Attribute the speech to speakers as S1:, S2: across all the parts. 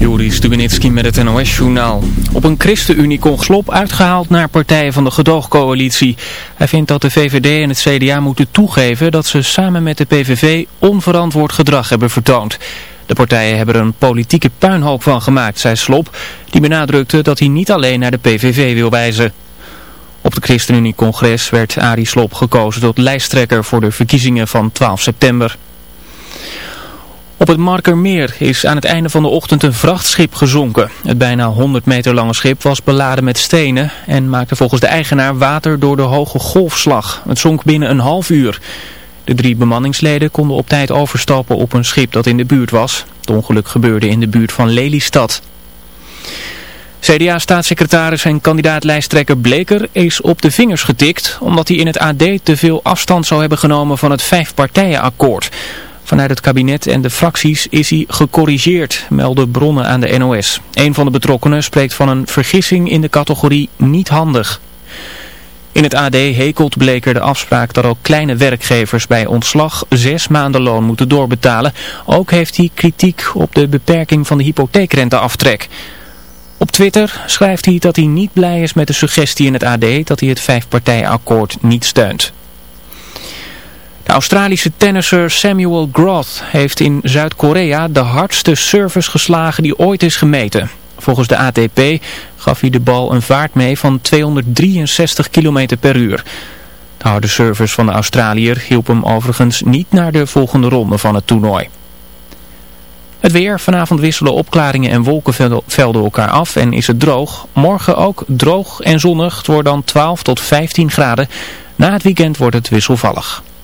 S1: Joris Stubenitski met het NOS-journaal. Op een ChristenUnie slop uitgehaald naar partijen van de gedoogcoalitie. Hij vindt dat de VVD en het CDA moeten toegeven dat ze samen met de PVV onverantwoord gedrag hebben vertoond. De partijen hebben er een politieke puinhoop van gemaakt, zei Slop, die benadrukte dat hij niet alleen naar de PVV wil wijzen. Op de ChristenUnie-congres werd Arie Slop gekozen tot lijsttrekker voor de verkiezingen van 12 september. Op het Markermeer is aan het einde van de ochtend een vrachtschip gezonken. Het bijna 100 meter lange schip was beladen met stenen en maakte volgens de eigenaar water door de hoge golfslag. Het zonk binnen een half uur. De drie bemanningsleden konden op tijd overstappen op een schip dat in de buurt was. Het ongeluk gebeurde in de buurt van Lelystad. CDA-staatssecretaris en kandidaat-lijsttrekker Bleker is op de vingers getikt... omdat hij in het AD te veel afstand zou hebben genomen van het vijfpartijenakkoord... Vanuit het kabinet en de fracties is hij gecorrigeerd, melden bronnen aan de NOS. Een van de betrokkenen spreekt van een vergissing in de categorie niet handig. In het AD hekelt Bleker de afspraak dat ook kleine werkgevers bij ontslag zes maanden loon moeten doorbetalen. Ook heeft hij kritiek op de beperking van de hypotheekrenteaftrek. Op Twitter schrijft hij dat hij niet blij is met de suggestie in het AD dat hij het vijfpartijakkoord niet steunt. De Australische tennisser Samuel Groth heeft in Zuid-Korea de hardste service geslagen die ooit is gemeten. Volgens de ATP gaf hij de bal een vaart mee van 263 km per uur. De harde service van de Australiër hielp hem overigens niet naar de volgende ronde van het toernooi. Het weer, vanavond wisselen opklaringen en wolkenvelden elkaar af en is het droog. Morgen ook droog en zonnig, het wordt dan 12 tot 15 graden. Na het weekend wordt het wisselvallig.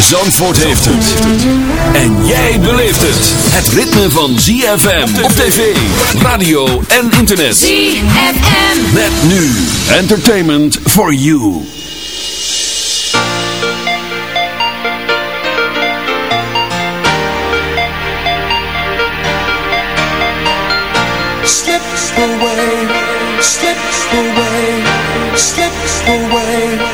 S2: Zandvoort heeft het. En jij beleeft het. Het ritme van ZFM op tv, radio en internet.
S3: ZFM.
S2: Met nu Entertainment for You.
S4: Slip away, slip away, slip away.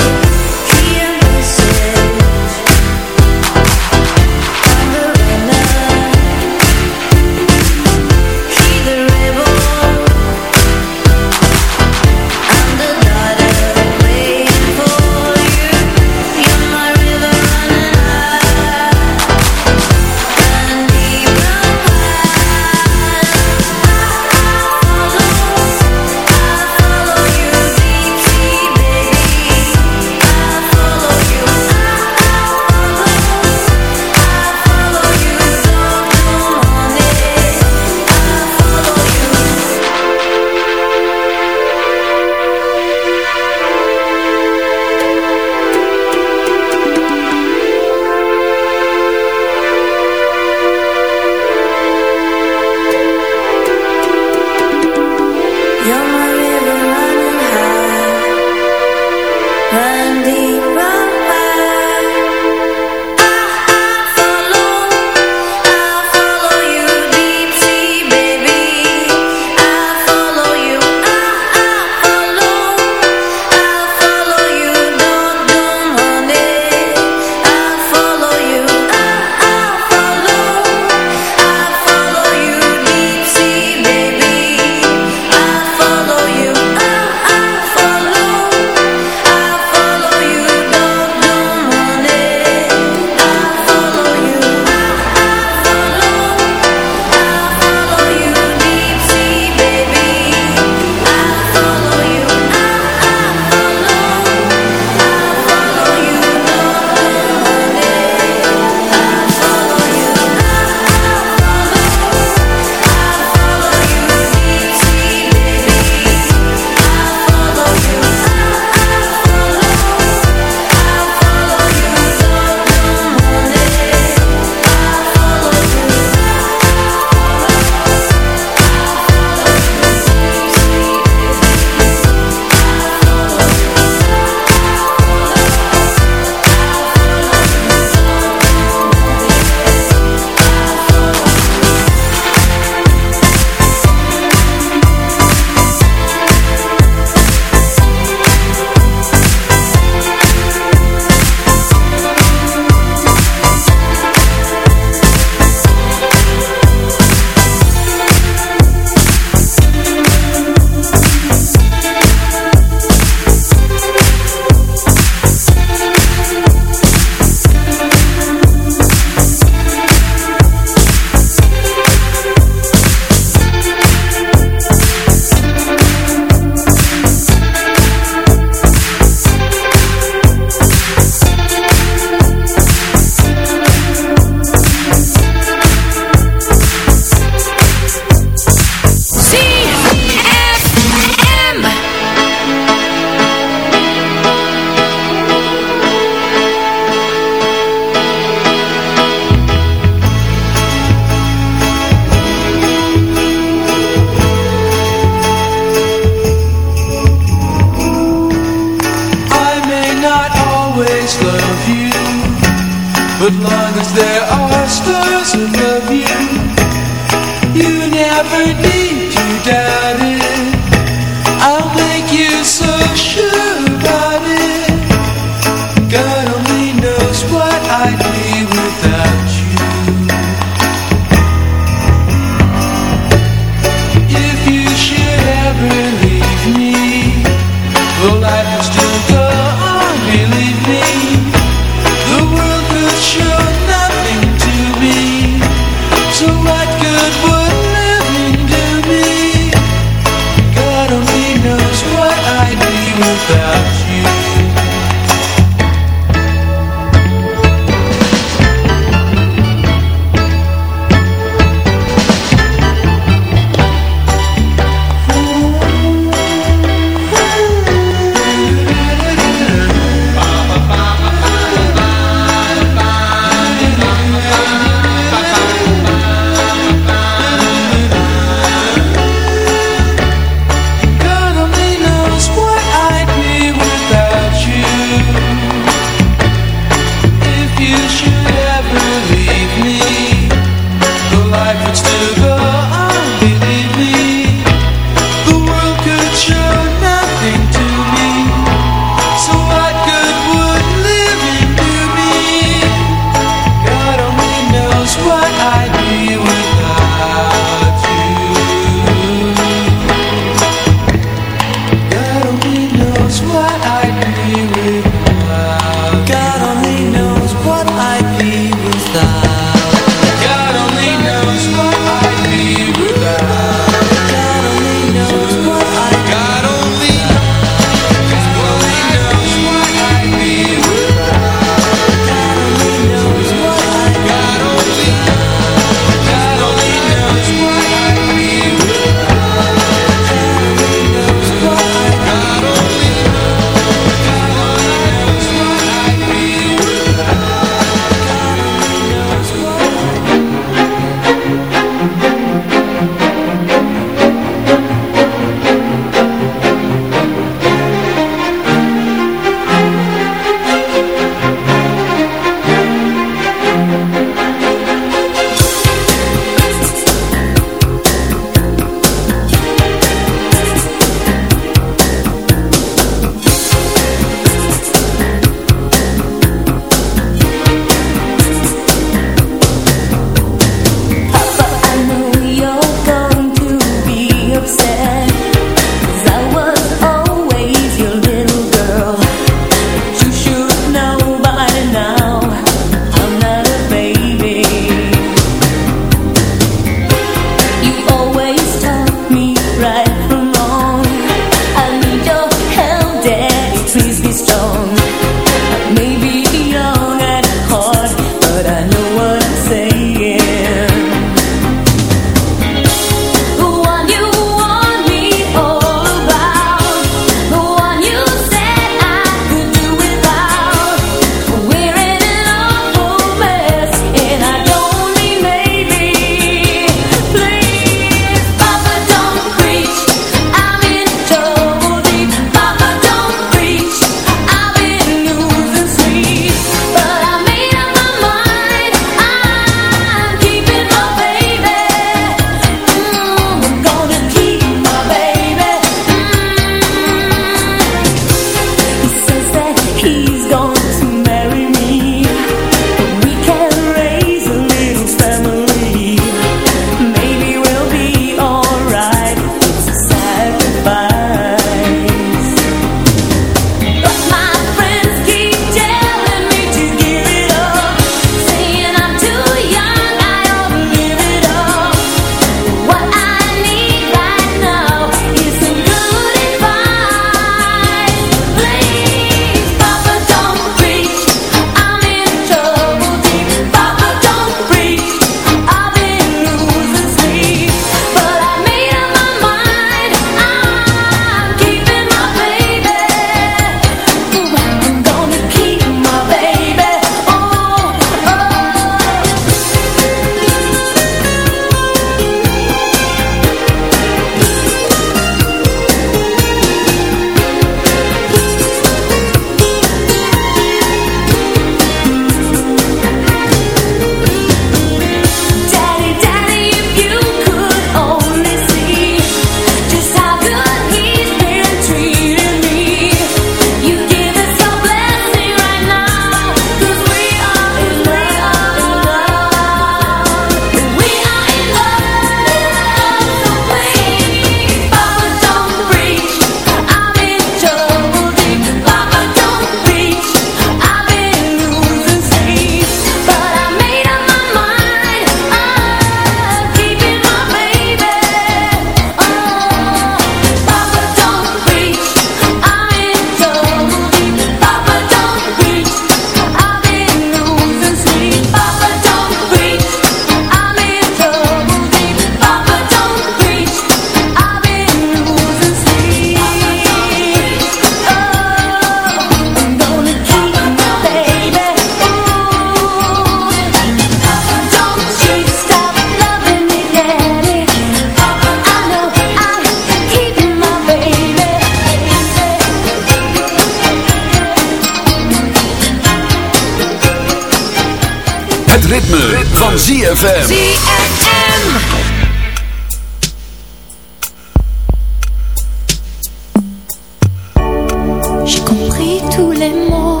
S5: compris tous les mots,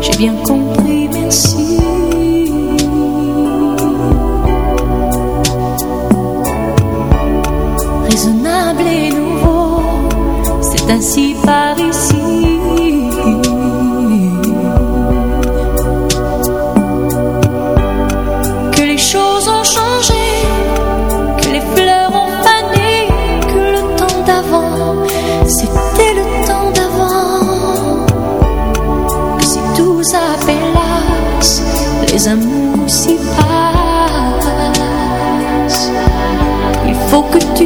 S5: j'ai bien compris, que tu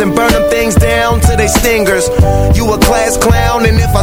S6: and
S7: burn them things down to they stingers. You a class clown, and if I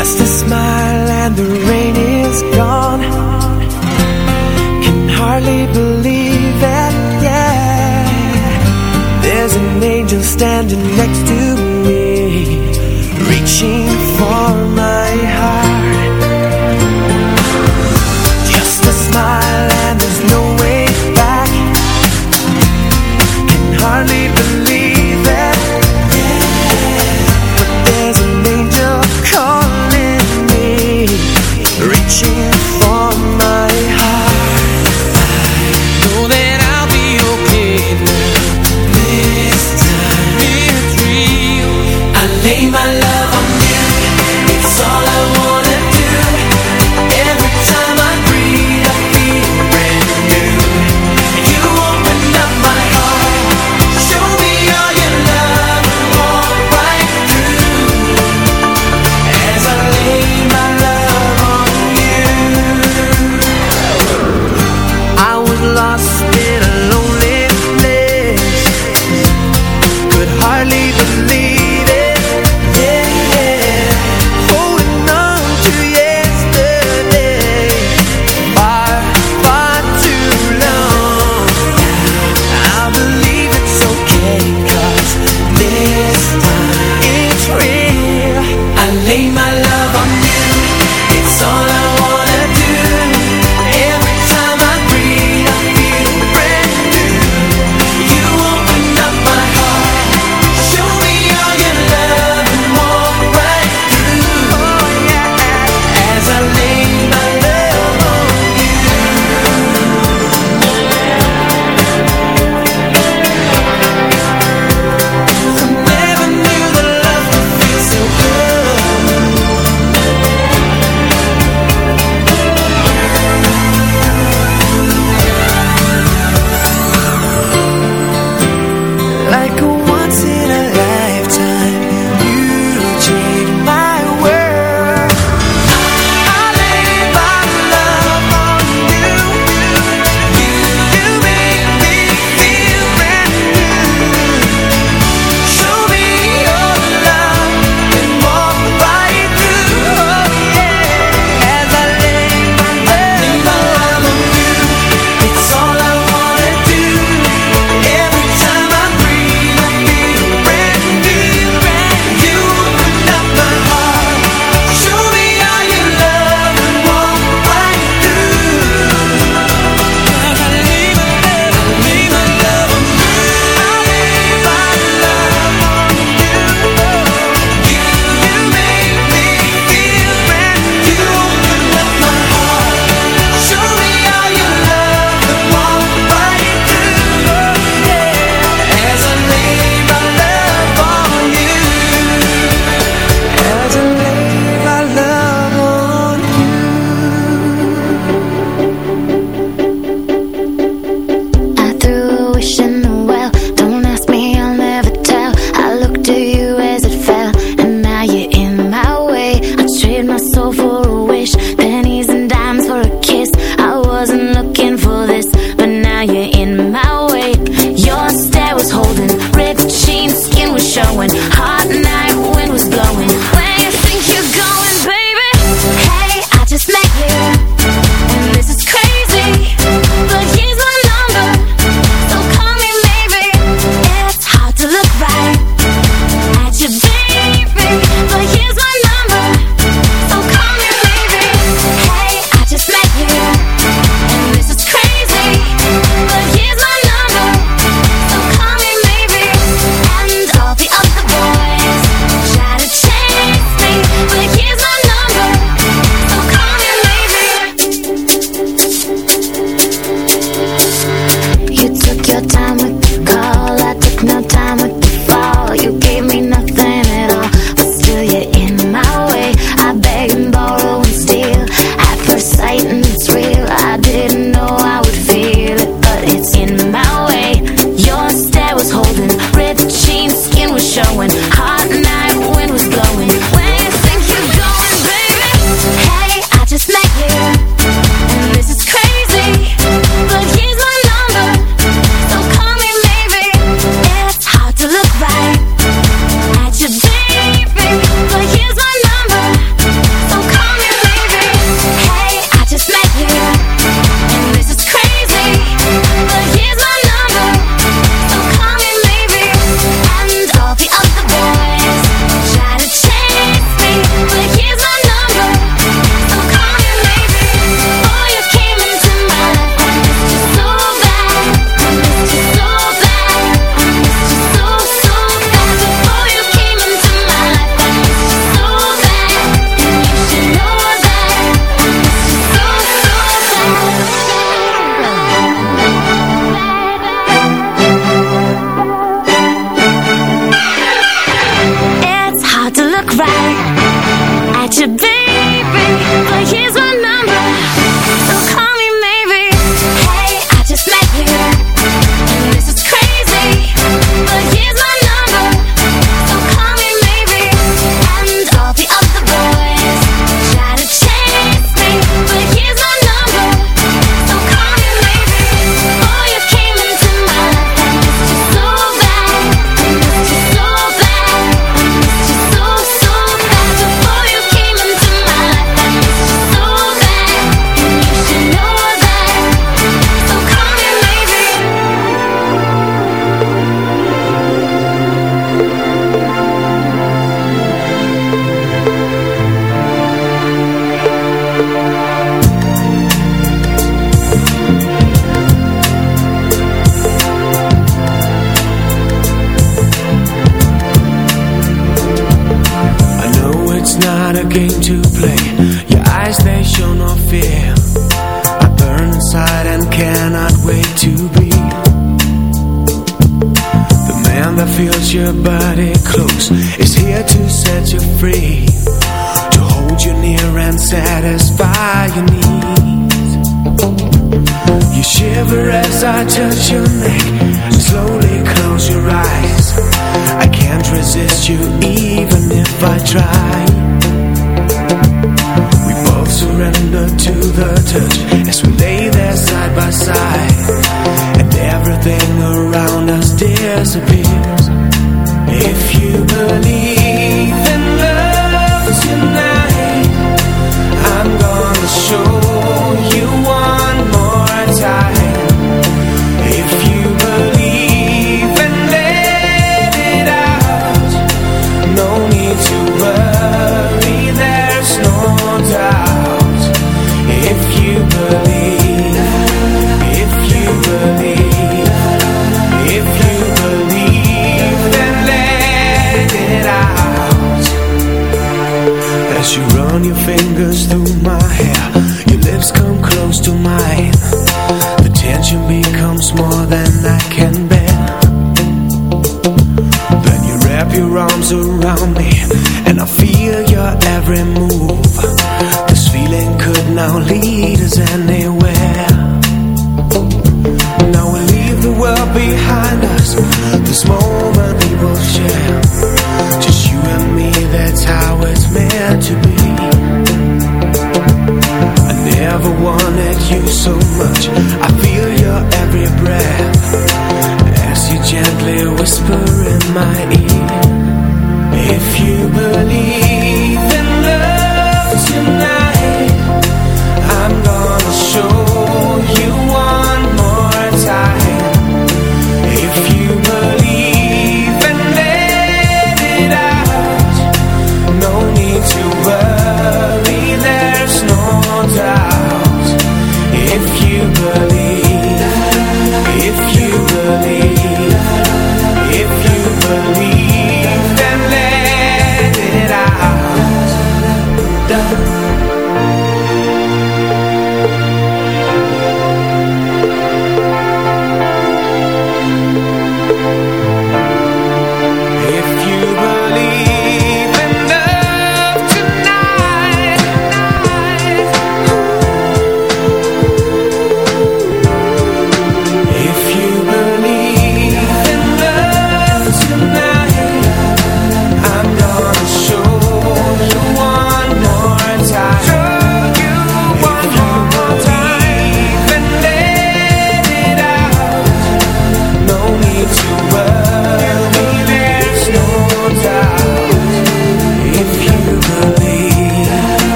S8: Just a smile and the rain is gone. Can hardly believe it, yeah. There's an angel standing next to